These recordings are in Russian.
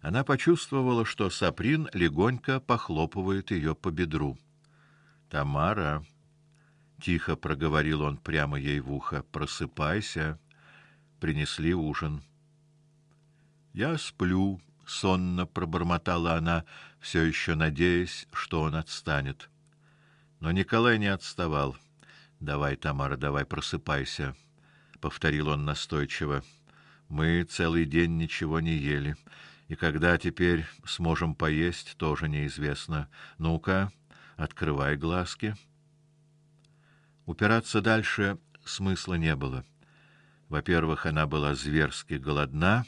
Она почувствовала, что Саприн легонько похлопывает ее по бедру. Тамара, тихо проговорил он прямо ей в ухо, просыпайся. Принесли ужин. Я сплю, сонно пробормотала она, все еще надеясь, что он отстанет. Но Николай не отставал. Давай, Тамара, давай, просыпайся, повторил он настойчиво. Мы целый день ничего не ели, и когда теперь сможем поесть, тоже неизвестно. Ну-ка, открывай глазки. Упираться дальше смысла не было. Во-первых, она была зверски голодна.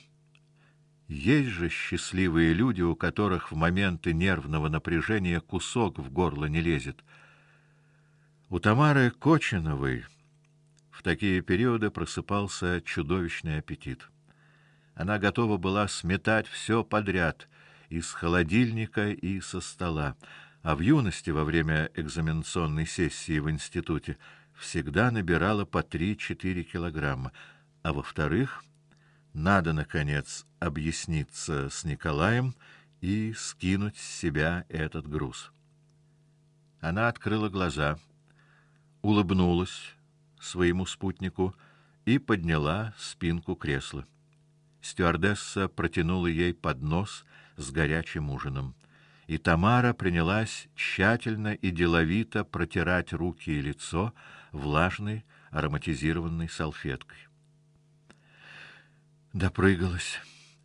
Есть же счастливые люди, у которых в моменты нервного напряжения кусок в горло не лезет. У Тамары Кочиновой в такие периоды просыпался чудовищный аппетит. Она готова была сметать все подряд, из холодильника и со стола, а в юности во время экзаменационной сессии в институте всегда набирала по 3-4 килограмма. А во-вторых, надо наконец объясниться с Николаем и скинуть с себя этот груз. Она открыла глаза, улыбнулась своему спутнику и подняла спинку кресла. Стюардесса протянула ей поднос с горячим ужином, и Тамара принялась тщательно и деловито протирать руки и лицо влажной ароматизированной салфеткой. Допрыгалась,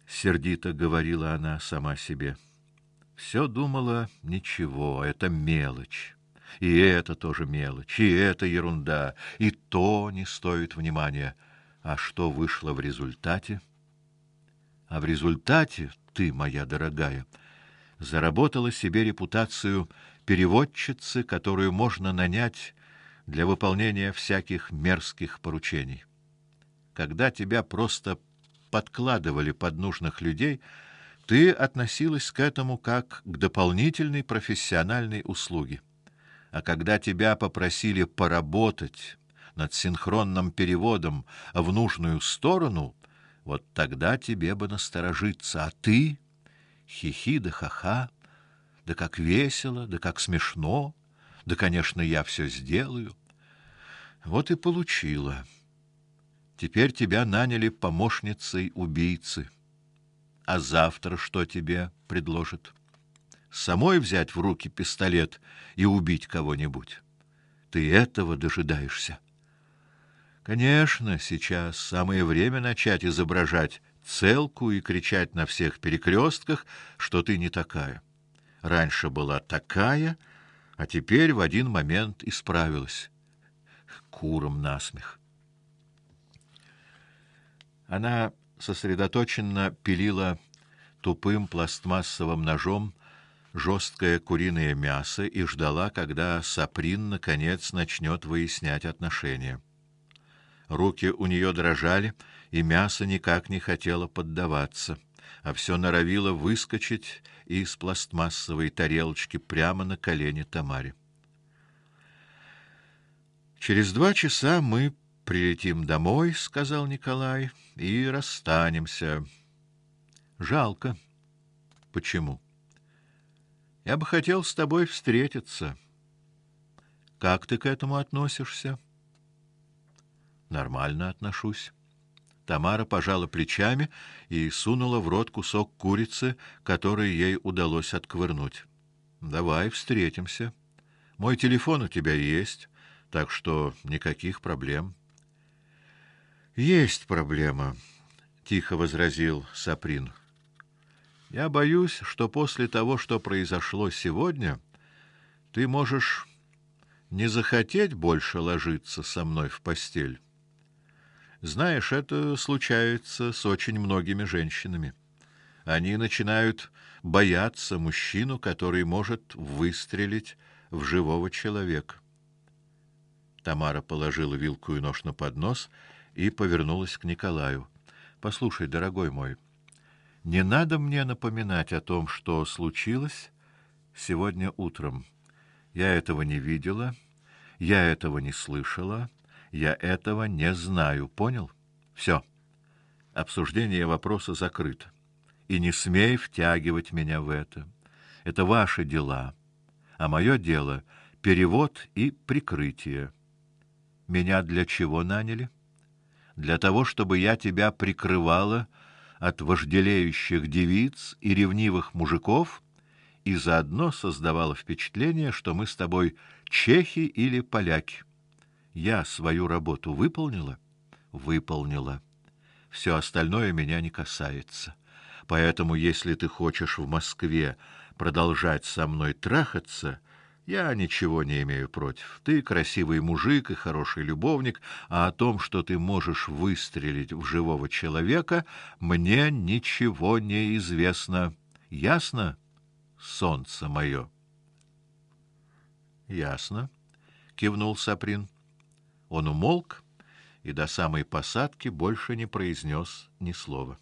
сердито говорила она сама себе. Все думала, ничего, это мелочь. И это тоже мелочь, и это ерунда, и то не стоит внимания. А что вышло в результате? А в результате ты, моя дорогая, заработала себе репутацию переводчицы, которую можно нанять для выполнения всяких мерзких поручений. Когда тебя просто подкладывали под нужных людей, ты относилась к этому как к дополнительной профессиональной услуге. А когда тебя попросили поработать над синхронным переводом в нужную сторону, вот тогда тебе бы насторожиться, а ты хихи да ха-ха, да как весело, да как смешно, да, конечно, я все сделаю. Вот и получила. Теперь тебя наняли помощницей убийцы. А завтра что тебе предложат? Самой взять в руки пистолет и убить кого-нибудь? Ты этого дожидаешься? Конечно, сейчас самое время начать изображать целку и кричать на всех перекрестках, что ты не такая. Раньше была такая, а теперь в один момент исправилась. Куром насмех. Она сосредоточенно пилила тупым пластмассовым ножом жесткое куриное мясо и ждала, когда Саприн наконец начнет выяснять отношения. Руки у нее дрожали, и мясо никак не хотело поддаваться, а все норовило выскочить из пластмассовой тарелочки прямо на колени Тамаре. Через два часа мы прилетим домой, сказал Николай, и расстанемся. Жалко. Почему? Я бы хотел с тобой встретиться. Как ты к этому относишься? Нормально отношусь. Тамара пожала плечами и сунула в рот кусок курицы, который ей удалось отковырнуть. Давай встретимся. Мой телефон у тебя есть, так что никаких проблем. Есть проблема, тихо возразил Саприн. Я боюсь, что после того, что произошло сегодня, ты можешь не захотеть больше ложиться со мной в постель. Знаешь, это случается с очень многими женщинами. Они начинают бояться мужчину, который может выстрелить в живого человека. Тамара положила вилку и нож на поднос и повернулась к Николаю. Послушай, дорогой мой, не надо мне напоминать о том, что случилось сегодня утром. Я этого не видела, я этого не слышала. Я этого не знаю, понял? Все. Обсуждение вопроса закрыто. и не смей втягивать меня в это. Это ваши дела, а мое дело перевод и прикрытие. Меня для чего наняли? Для того, чтобы я тебя прикрывала от вожделеющих девиц и ревнивых мужиков и заодно создавала впечатление, что мы с тобой чехи или поляки. Я свою работу выполнила, выполнила. Все остальное меня не касается. Поэтому, если ты хочешь в Москве продолжать со мной трахаться, я ничего не имею против. Ты красивый мужик и хороший любовник, а о том, что ты можешь выстрелить в живого человека, мне ничего не известно. Ясно, солнце мое? Ясно, кивнул Саприн. Он умолк и до самой посадки больше не произнес ни слова.